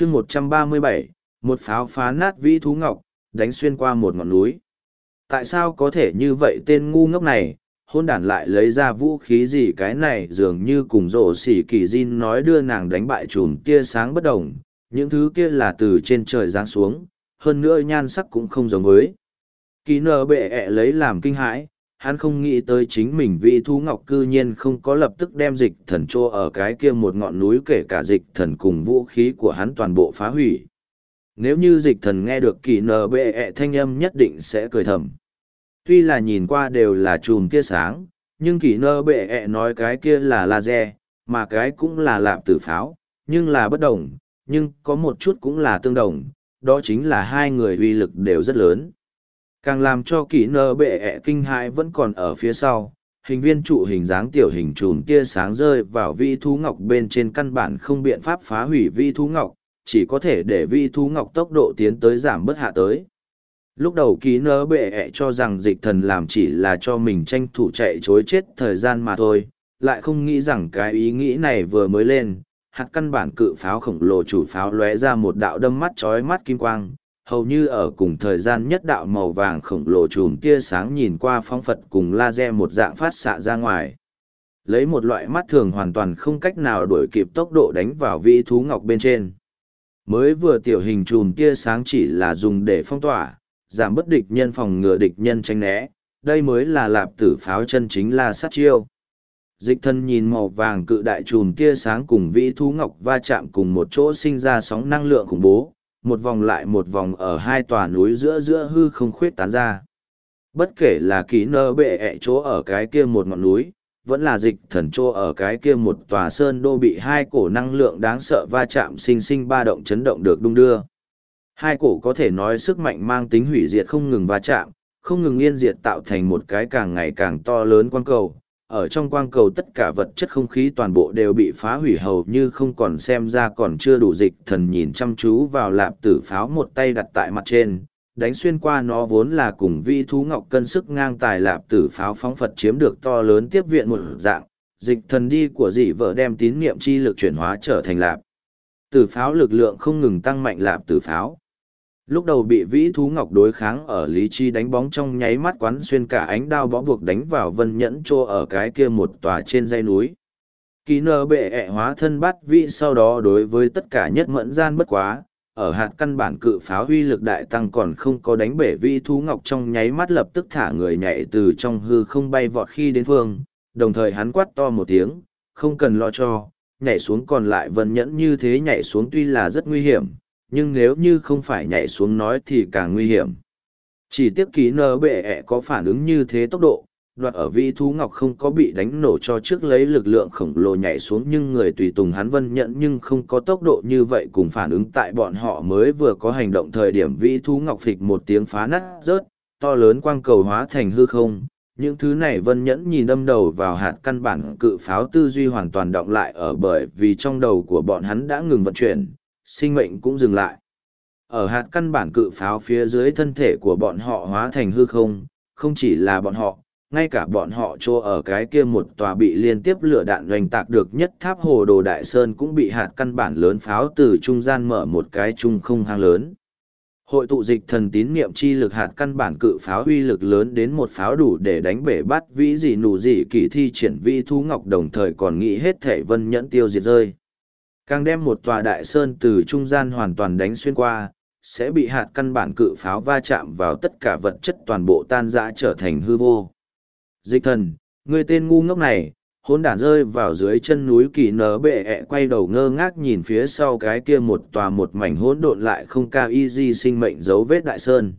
chương một trăm ba mươi bảy, một pháo phá nát vĩ thú ngọc, đánh xuyên qua một ngọn núi. Tại sao có thể như vậy tên ngu ngốc này? Hôn đản lại lấy ra vũ khí gì cái này? Dường như cùng rổ xỉ kỳ diên nói đưa nàng đánh bại chùm tia sáng bất đồng. Những thứ kia là từ trên trời giáng xuống, hơn nữa nhan sắc cũng không giống với. Kỳ nờ bệ ẹ lấy làm kinh hãi hắn không nghĩ tới chính mình vị thú ngọc cư nhiên không có lập tức đem dịch thần trô ở cái kia một ngọn núi kể cả dịch thần cùng vũ khí của hắn toàn bộ phá hủy. Nếu như dịch thần nghe được kỳ nờ bệ ẹ thanh âm nhất định sẽ cười thầm. Tuy là nhìn qua đều là chùm tia sáng, nhưng kỳ nơ bệ ẹ nói cái kia là laser, mà cái cũng là lạp tử pháo, nhưng là bất đồng, nhưng có một chút cũng là tương đồng, đó chính là hai người uy lực đều rất lớn càng làm cho kỹ nơ bệ ẹ kinh hãi vẫn còn ở phía sau, hình viên trụ hình dáng tiểu hình chùm tia sáng rơi vào vi thú ngọc bên trên căn bản không biện pháp phá hủy vi thú ngọc, chỉ có thể để vi thú ngọc tốc độ tiến tới giảm bớt hạ tới. Lúc đầu ký nơ bệ ẹ cho rằng dịch thần làm chỉ là cho mình tranh thủ chạy chối chết thời gian mà thôi, lại không nghĩ rằng cái ý nghĩ này vừa mới lên, hạt căn bản cự pháo khổng lồ chủ pháo lóe ra một đạo đâm mắt trói mắt kim quang hầu như ở cùng thời gian nhất đạo màu vàng khổng lồ chùm tia sáng nhìn qua phong phật cùng laser một dạng phát xạ ra ngoài lấy một loại mắt thường hoàn toàn không cách nào đuổi kịp tốc độ đánh vào vĩ thú ngọc bên trên mới vừa tiểu hình chùm tia sáng chỉ là dùng để phong tỏa giảm bất địch nhân phòng ngừa địch nhân tranh né, đây mới là lạp tử pháo chân chính là sát chiêu. Dịch thân nhìn màu vàng cự đại chùm tia sáng cùng vĩ thú ngọc va chạm cùng một chỗ sinh ra sóng năng lượng khủng bố, một vòng lại một vòng ở hai tòa núi giữa giữa hư không khuyết tán ra. Bất kể là ký nơ bệ ẹ chỗ ở cái kia một ngọn núi, vẫn là dịch thần chỗ ở cái kia một tòa sơn đô bị hai cổ năng lượng đáng sợ va chạm sinh sinh ba động chấn động được đung đưa. Hai cổ có thể nói sức mạnh mang tính hủy diệt không ngừng va chạm, không ngừng yên diệt tạo thành một cái càng ngày càng to lớn quan cầu. Ở trong quang cầu tất cả vật chất không khí toàn bộ đều bị phá hủy hầu như không còn xem ra còn chưa đủ dịch thần nhìn chăm chú vào lạp tử pháo một tay đặt tại mặt trên, đánh xuyên qua nó vốn là cùng vi thú ngọc cân sức ngang tài lạp tử pháo phóng Phật chiếm được to lớn tiếp viện một dạng, dịch thần đi của dị vợ đem tín niệm chi lực chuyển hóa trở thành lạp. Tử pháo lực lượng không ngừng tăng mạnh lạp tử pháo lúc đầu bị vĩ thú ngọc đối kháng ở lý chi đánh bóng trong nháy mắt quán xuyên cả ánh đao bó buộc đánh vào vân nhẫn trô ở cái kia một tòa trên dây núi. Kỳ nơ bệ ẹ hóa thân bắt vĩ sau đó đối với tất cả nhất mẫn gian bất quá, ở hạt căn bản cự pháo huy lực đại tăng còn không có đánh bể vĩ thú ngọc trong nháy mắt lập tức thả người nhảy từ trong hư không bay vọt khi đến phương, đồng thời hắn quát to một tiếng, không cần lo cho, nhảy xuống còn lại vân nhẫn như thế nhảy xuống tuy là rất nguy hiểm nhưng nếu như không phải nhảy xuống nói thì càng nguy hiểm. Chỉ tiếc ký nơ bệ ẹ có phản ứng như thế tốc độ, đoạt ở vị thú ngọc không có bị đánh nổ cho trước lấy lực lượng khổng lồ nhảy xuống nhưng người tùy tùng hắn vân nhận nhưng không có tốc độ như vậy cùng phản ứng tại bọn họ mới vừa có hành động thời điểm vị thú ngọc phịch một tiếng phá nát rớt, to lớn quang cầu hóa thành hư không. Những thứ này vân nhẫn nhìn đâm đầu vào hạt căn bản cự pháo tư duy hoàn toàn động lại ở bởi vì trong đầu của bọn hắn đã ngừng vận chuyển, sinh mệnh cũng dừng lại. Ở hạt căn bản cự pháo phía dưới thân thể của bọn họ hóa thành hư không, không chỉ là bọn họ, ngay cả bọn họ trô ở cái kia một tòa bị liên tiếp lửa đạn doanh tạc được nhất tháp hồ đồ đại sơn cũng bị hạt căn bản lớn pháo từ trung gian mở một cái trung không hang lớn. Hội tụ dịch thần tín niệm chi lực hạt căn bản cự pháo uy lực lớn đến một pháo đủ để đánh bể bắt vĩ gì nụ gì kỳ thi triển vi thú ngọc đồng thời còn nghĩ hết thể vân nhẫn tiêu diệt rơi. Càng đem một tòa đại sơn từ trung gian hoàn toàn đánh xuyên qua, sẽ bị hạt căn bản cự pháo va chạm vào tất cả vật chất toàn bộ tan rã trở thành hư vô. Dịch thần, người tên ngu ngốc này, hôn đản rơi vào dưới chân núi kỳ nở bệ ẹ quay đầu ngơ ngác nhìn phía sau cái kia một tòa một mảnh hỗn độn lại không cao y di sinh mệnh dấu vết đại sơn.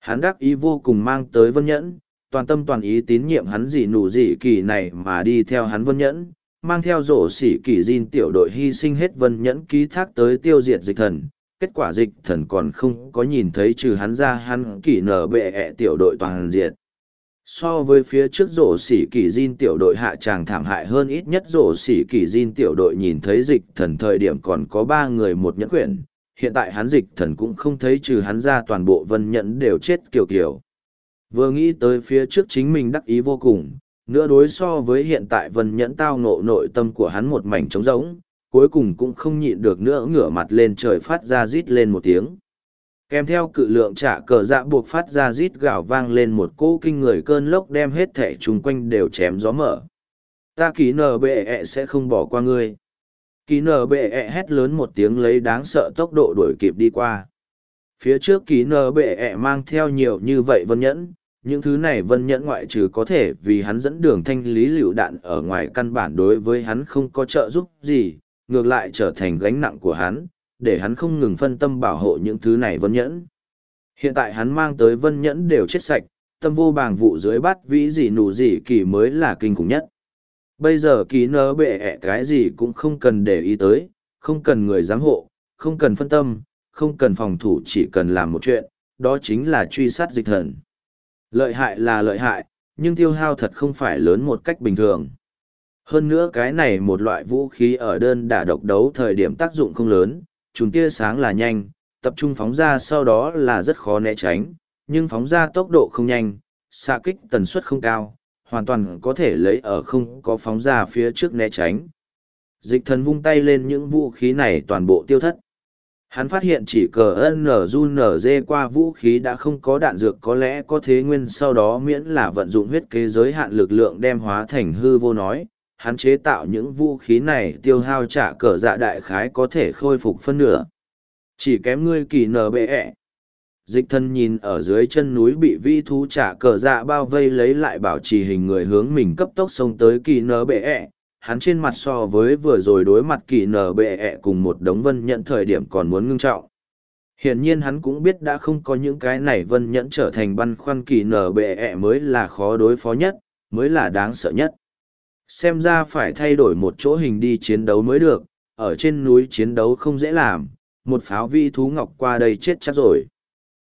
Hắn đắc ý vô cùng mang tới vân nhẫn, toàn tâm toàn ý tín nhiệm hắn gì nụ gì kỳ này mà đi theo hắn vân nhẫn, mang theo rổ xỉ kỳ diên tiểu đội hy sinh hết vân nhẫn ký thác tới tiêu diệt dịch thần. Kết quả dịch thần còn không có nhìn thấy trừ hắn ra hắn kỳ nở bệ ẹ tiểu đội toàn diệt. So với phía trước rổ xỉ kỳ diên tiểu đội hạ tràng thảm hại hơn ít nhất rổ xỉ kỳ diên tiểu đội nhìn thấy dịch thần thời điểm còn có ba người một nhẫn quyển. Hiện tại hắn dịch thần cũng không thấy trừ hắn ra toàn bộ vân nhẫn đều chết kiểu kiểu. Vừa nghĩ tới phía trước chính mình đắc ý vô cùng nữa đối so với hiện tại vân nhẫn tao ngộ nội tâm của hắn một mảnh trống rỗng, cuối cùng cũng không nhịn được nữa ngửa mặt lên trời phát ra rít lên một tiếng. Kèm theo cự lượng trả cờ dạ buộc phát ra rít gạo vang lên một cỗ kinh người cơn lốc đem hết thẻ chung quanh đều chém gió mở. Ta ký nờ bệ ẹ sẽ không bỏ qua ngươi. Ký nờ bệ ẹ hét lớn một tiếng lấy đáng sợ tốc độ đuổi kịp đi qua. Phía trước ký nờ bệ ẹ mang theo nhiều như vậy vân nhẫn những thứ này vân nhẫn ngoại trừ có thể vì hắn dẫn đường thanh lý lựu đạn ở ngoài căn bản đối với hắn không có trợ giúp gì, ngược lại trở thành gánh nặng của hắn, để hắn không ngừng phân tâm bảo hộ những thứ này vân nhẫn. Hiện tại hắn mang tới vân nhẫn đều chết sạch, tâm vô bàng vụ dưới bắt vĩ gì nụ gì kỳ mới là kinh khủng nhất. Bây giờ kỳ nơ bệ ẹ cái gì cũng không cần để ý tới, không cần người giám hộ, không cần phân tâm, không cần phòng thủ chỉ cần làm một chuyện, đó chính là truy sát dịch thần lợi hại là lợi hại, nhưng tiêu hao thật không phải lớn một cách bình thường hơn nữa cái này một loại vũ khí ở đơn đả độc đấu thời điểm tác dụng không lớn chúng tia sáng là nhanh, tập trung phóng ra sau đó là rất khó né tránh, nhưng phóng ra tốc độ không nhanh, xạ kích tần suất không cao, hoàn toàn có thể lấy ở không có phóng ra phía trước né tránh. Dịch thần vung tay lên những vũ khí này toàn bộ tiêu thất. Hắn phát hiện chỉ cờ nở qua vũ khí đã không có đạn dược có lẽ có thế nguyên sau đó miễn là vận dụng huyết kế giới hạn lực lượng đem hóa thành hư vô nói. Hắn chế tạo những vũ khí này tiêu hao trả cờ dạ đại khái có thể khôi phục phân nửa. Chỉ kém ngươi kỳ NBE. ẹ dịch thân nhìn ở dưới chân núi bị vi thú trả cờ dạ bao vây lấy lại bảo trì hình người hướng mình cấp tốc xông tới kỳ NBE, ẹ hắn trên mặt so với vừa rồi đối mặt kỳ nở bệ ẹ cùng một đống vân nhận thời điểm còn muốn ngưng trọng. Hiển nhiên hắn cũng biết đã không có những cái này vân nhẫn trở thành băn khoăn kỳ nở bệ ẹ mới là khó đối phó nhất mới là đáng sợ nhất. Xem ra phải thay đổi một chỗ hình đi chiến đấu mới được ở trên núi chiến đấu không dễ làm một pháo vi thú ngọc qua đây chết chắc rồi.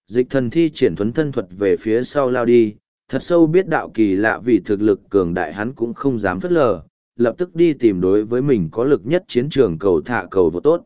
Dịch thần thi triển thuấn thân thuật về phía sau lao đi, thật sâu biết đạo kỳ lạ vì thực lực cường đại hắn cũng không dám phất lờ, lập tức đi tìm đối với mình có lực nhất chiến trường cầu thả cầu vô tốt.